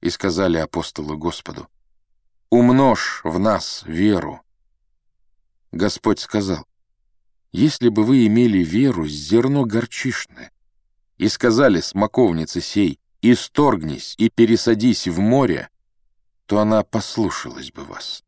И сказали апостолы Господу, «Умножь в нас веру». Господь сказал, «Если бы вы имели веру с зерно горчишное, и сказали смоковнице сей, «Исторгнись и пересадись в море», то она послушалась бы вас.